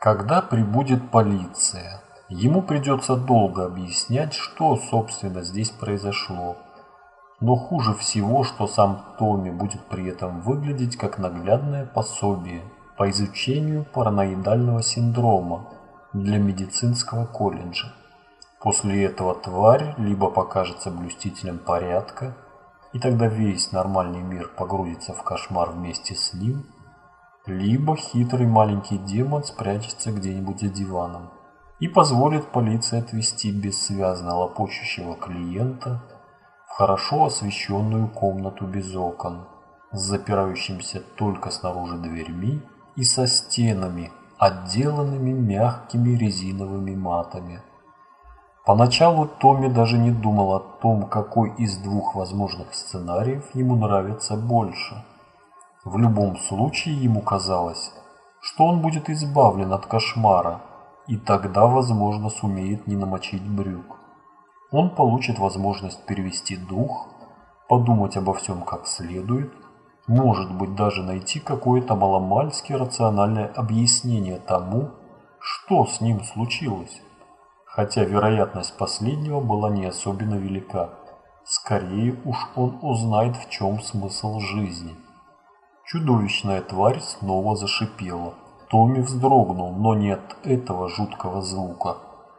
Когда прибудет полиция, ему придется долго объяснять, что, собственно, здесь произошло. Но хуже всего, что сам Томми будет при этом выглядеть как наглядное пособие по изучению параноидального синдрома для медицинского колледжа. После этого тварь либо покажется блюстителем порядка, и тогда весь нормальный мир погрузится в кошмар вместе с ним, либо хитрый маленький демон спрячется где-нибудь за диваном и позволит полиции отвезти бессвязно лопочущего клиента в хорошо освещенную комнату без окон, с запирающимся только снаружи дверьми и со стенами, отделанными мягкими резиновыми матами. Поначалу Томми даже не думал о том, какой из двух возможных сценариев ему нравится больше. В любом случае ему казалось, что он будет избавлен от кошмара, и тогда, возможно, сумеет не намочить брюк. Он получит возможность перевести дух, подумать обо всем как следует, может быть даже найти какое-то маломальски рациональное объяснение тому, что с ним случилось хотя вероятность последнего была не особенно велика. Скорее уж он узнает, в чем смысл жизни. Чудовищная тварь снова зашипела. Томми вздрогнул, но не от этого жуткого звука,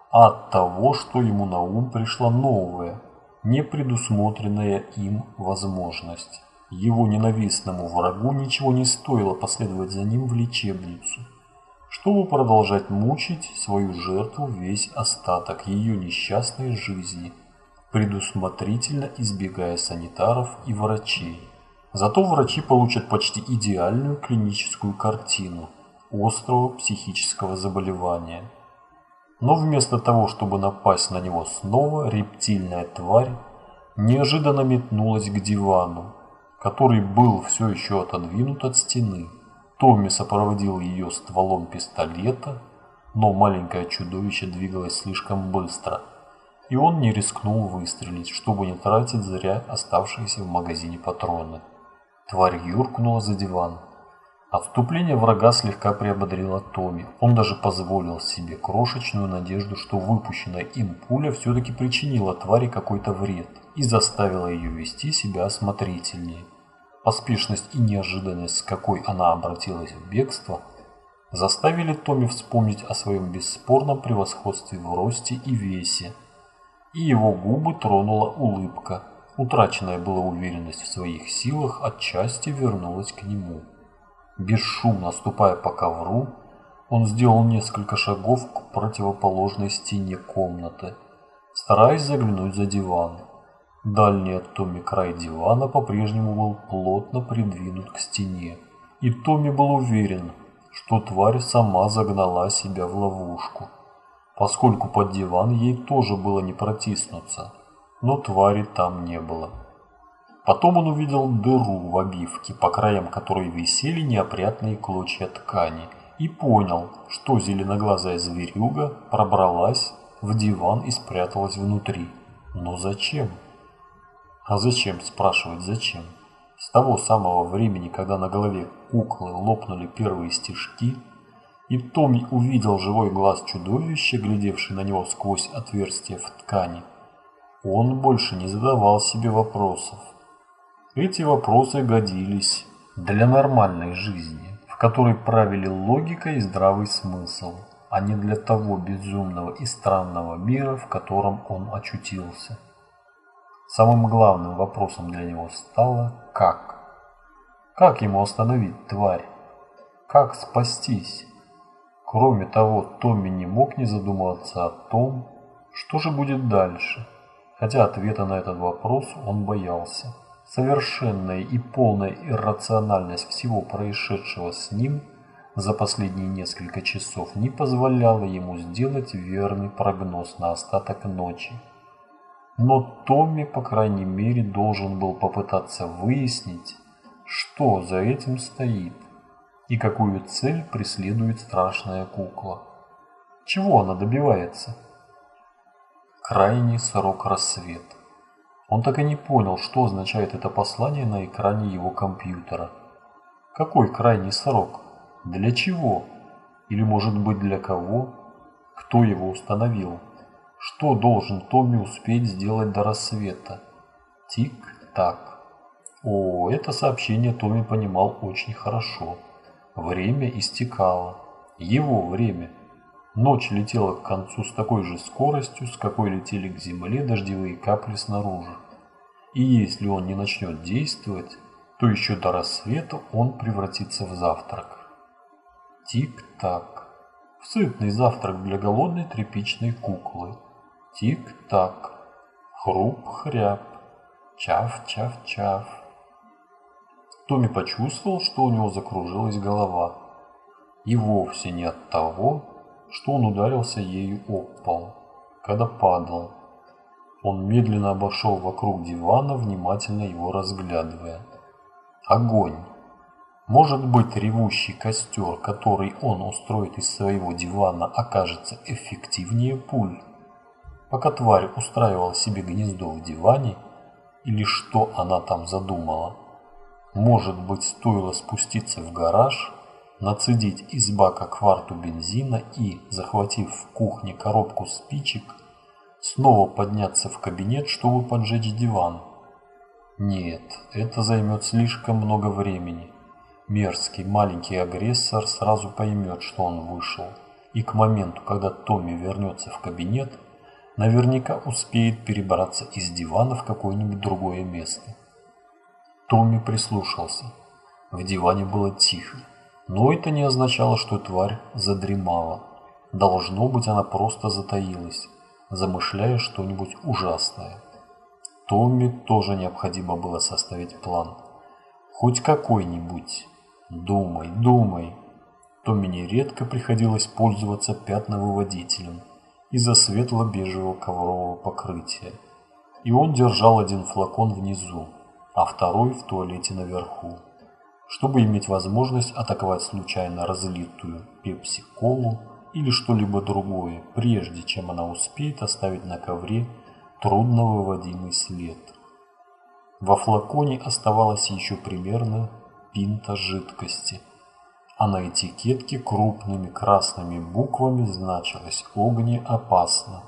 а от того, что ему на ум пришла новая, непредусмотренная им возможность. Его ненавистному врагу ничего не стоило последовать за ним в лечебницу чтобы продолжать мучить свою жертву весь остаток ее несчастной жизни, предусмотрительно избегая санитаров и врачей. Зато врачи получат почти идеальную клиническую картину острого психического заболевания. Но вместо того, чтобы напасть на него снова, рептильная тварь неожиданно метнулась к дивану, который был все еще отодвинут от стены. Томми сопроводил ее стволом пистолета, но маленькое чудовище двигалось слишком быстро, и он не рискнул выстрелить, чтобы не тратить зря оставшиеся в магазине патроны. Тварь юркнула за диван. Отступление врага слегка приободрило Томми. Он даже позволил себе крошечную надежду, что выпущенная им пуля все-таки причинила твари какой-то вред и заставила ее вести себя осмотрительнее. Поспешность и неожиданность, с какой она обратилась в бегство, заставили Томми вспомнить о своем бесспорном превосходстве в росте и весе, и его губы тронула улыбка. Утраченная была уверенность в своих силах отчасти вернулась к нему. Бесшумно ступая по ковру, он сделал несколько шагов к противоположной стене комнаты, стараясь заглянуть за диван. Дальний от Томми край дивана по-прежнему был плотно придвинут к стене, и Томми был уверен, что тварь сама загнала себя в ловушку, поскольку под диван ей тоже было не протиснуться, но твари там не было. Потом он увидел дыру в обивке, по краям которой висели неопрятные клочья ткани, и понял, что зеленоглазая зверюга пробралась в диван и спряталась внутри. Но зачем? А зачем, спрашивать зачем? С того самого времени, когда на голове куклы лопнули первые стежки, и Томми увидел живой глаз чудовища, глядевший на него сквозь отверстие в ткани, он больше не задавал себе вопросов. Эти вопросы годились для нормальной жизни, в которой правили логика и здравый смысл, а не для того безумного и странного мира, в котором он очутился. Самым главным вопросом для него стало «как?». Как ему остановить тварь? Как спастись? Кроме того, Томми не мог не задумываться о том, что же будет дальше, хотя ответа на этот вопрос он боялся. Совершенная и полная иррациональность всего происшедшего с ним за последние несколько часов не позволяла ему сделать верный прогноз на остаток ночи. Но Томми, по крайней мере, должен был попытаться выяснить, что за этим стоит и какую цель преследует страшная кукла. Чего она добивается? Крайний срок рассвет. Он так и не понял, что означает это послание на экране его компьютера. Какой крайний срок? Для чего? Или может быть для кого? Кто его установил? Что должен Томми успеть сделать до рассвета? Тик-так. О, это сообщение Томми понимал очень хорошо. Время истекало. Его время. Ночь летела к концу с такой же скоростью, с какой летели к земле дождевые капли снаружи. И если он не начнет действовать, то еще до рассвета он превратится в завтрак. Тик-так. В сытный завтрак для голодной тряпичной куклы. Тик-так. Хруп-хряп. Чав-чав-чав. Томми почувствовал, что у него закружилась голова. И вовсе не от того, что он ударился ею об пол, когда падал. Он медленно обошел вокруг дивана, внимательно его разглядывая. Огонь. Может быть, ревущий костер, который он устроит из своего дивана, окажется эффективнее пуль? Пока тварь устраивала себе гнездо в диване, или что она там задумала? Может быть, стоило спуститься в гараж, нацедить из бака кварту бензина и, захватив в кухне коробку спичек, снова подняться в кабинет, чтобы поджечь диван. Нет, это займет слишком много времени. Мерзкий маленький агрессор сразу поймет, что он вышел, и к моменту, когда Томми вернется в кабинет, наверняка успеет перебраться из дивана в какое-нибудь другое место. Томми прислушался. В диване было тихо, но это не означало, что тварь задремала. Должно быть, она просто затаилась, замышляя что-нибудь ужасное. Томми тоже необходимо было составить план. Хоть какой-нибудь. Думай, думай. Томми нередко приходилось пользоваться пятновыводителем из-за светло-бежевого коврового покрытия. И он держал один флакон внизу, а второй в туалете наверху, чтобы иметь возможность атаковать случайно разлитую пепси-колу или что-либо другое, прежде чем она успеет оставить на ковре трудновыводимый след. Во флаконе оставалось еще примерно пинта жидкости, а на этикетке крупными красными буквами значилось «Огнеопасно».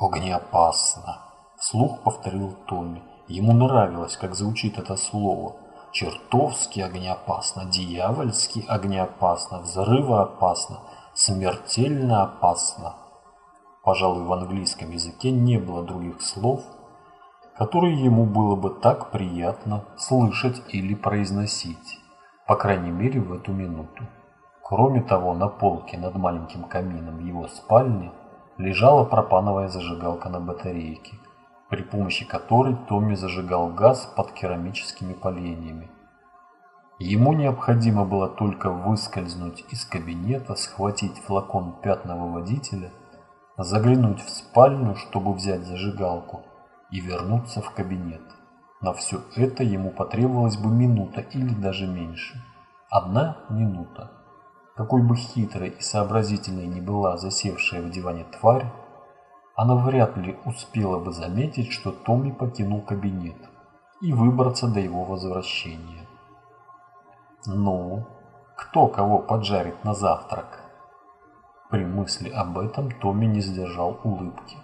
«Огнеопасно», – вслух повторил Томми. Ему нравилось, как звучит это слово. Чертовски огнеопасно, дьявольски огнеопасно, взрывоопасно, смертельно опасно. Пожалуй, в английском языке не было других слов, которые ему было бы так приятно слышать или произносить, по крайней мере в эту минуту. Кроме того, на полке над маленьким камином его спальни лежала пропановая зажигалка на батарейке, при помощи которой Томми зажигал газ под керамическими поленьями. Ему необходимо было только выскользнуть из кабинета, схватить флакон пятного водителя, заглянуть в спальню, чтобы взять зажигалку, и вернуться в кабинет. На все это ему потребовалась бы минута или даже меньше. Одна минута. Какой бы хитрой и сообразительной ни была засевшая в диване тварь, она вряд ли успела бы заметить, что Томми покинул кабинет и выбраться до его возвращения. Ну, кто кого поджарит на завтрак? При мысли об этом Томми не сдержал улыбки.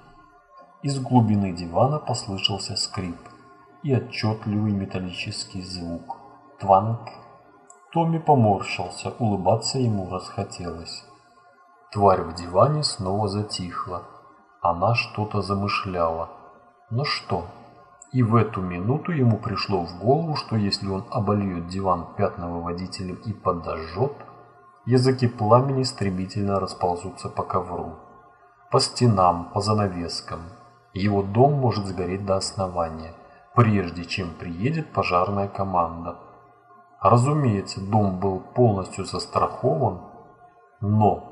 Из глубины дивана послышался скрип и отчетливый металлический звук. Тванк. Томми поморщился, улыбаться ему расхотелось. Тварь в диване снова затихла, она что-то замышляла. Но что? И в эту минуту ему пришло в голову, что если он обольет диван пятновыводителем и подожжет, языки пламени стремительно расползутся по ковру, по стенам, по занавескам. Его дом может сгореть до основания, прежде чем приедет пожарная команда. Разумеется, дом был полностью застрахован, но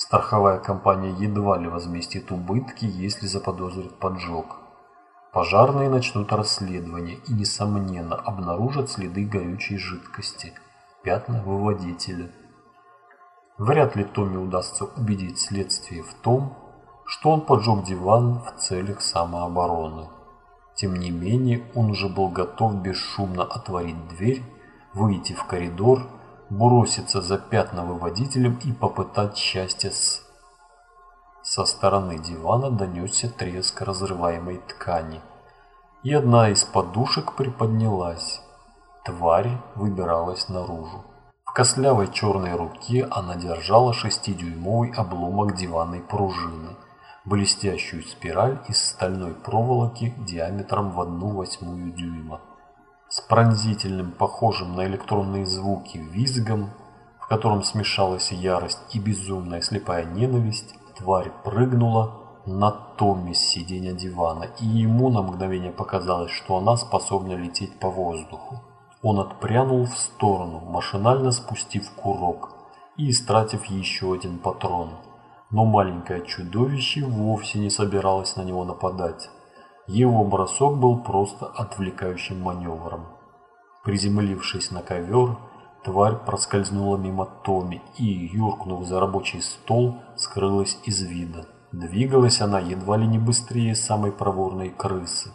Страховая компания едва ли возместит убытки, если заподозрит поджог. Пожарные начнут расследование и, несомненно, обнаружат следы горючей жидкости, пятна выводителя. Вряд ли Томми удастся убедить следствие в том, что он поджег диван в целях самообороны. Тем не менее, он уже был готов бесшумно отворить дверь, выйти в коридор броситься за пятновыводителем и попытать счастье с... Со стороны дивана донесся треск разрываемой ткани, и одна из подушек приподнялась. Тварь выбиралась наружу. В костлявой черной руке она держала шестидюймовый обломок диванной пружины, блестящую спираль из стальной проволоки диаметром в одну восьмую дюйма. С пронзительным, похожим на электронные звуки, визгом, в котором смешалась ярость и безумная слепая ненависть, тварь прыгнула на Томми с сиденья дивана, и ему на мгновение показалось, что она способна лететь по воздуху. Он отпрянул в сторону, машинально спустив курок и истратив еще один патрон. Но маленькое чудовище вовсе не собиралось на него нападать. Его бросок был просто отвлекающим маневром. Приземлившись на ковер, тварь проскользнула мимо Томи и, юркнув за рабочий стол, скрылась из вида. Двигалась она едва ли не быстрее самой проворной крысы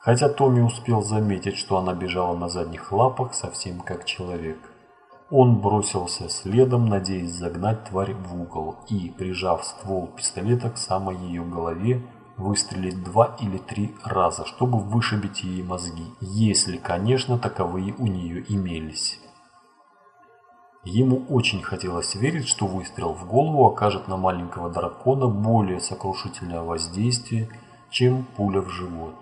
хотя Томми успел заметить, что она бежала на задних лапах совсем как человек. Он бросился следом, надеясь загнать тварь в угол и, прижав ствол пистолета к самой ее голове, выстрелить два или три раза, чтобы вышибить ей мозги, если, конечно, таковые у нее имелись. Ему очень хотелось верить, что выстрел в голову окажет на маленького дракона более сокрушительное воздействие, чем пуля в живот.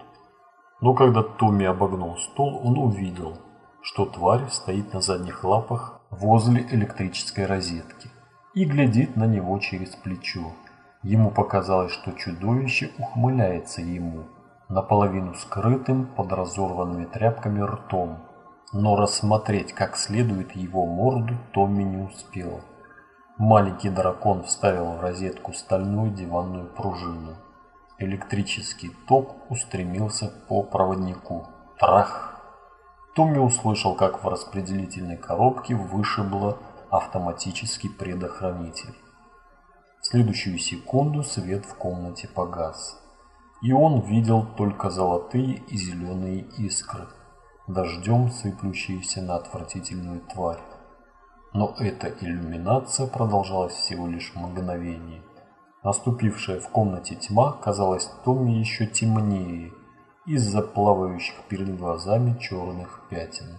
Но когда Томми обогнул стол, он увидел, что тварь стоит на задних лапах возле электрической розетки и глядит на него через плечо. Ему показалось, что чудовище ухмыляется ему, наполовину скрытым под разорванными тряпками ртом. Но рассмотреть как следует его морду Томми не успел. Маленький дракон вставил в розетку стальную диванную пружину. Электрический ток устремился по проводнику. Трах! Томми услышал, как в распределительной коробке вышибло автоматический предохранитель. Следующую секунду свет в комнате погас. И он видел только золотые и зеленые искры, дождем сыплющиеся на отвратительную тварь. Но эта иллюминация продолжалась всего лишь мгновение. Наступившая в комнате тьма казалась Томми еще темнее из-за плавающих перед глазами черных пятен.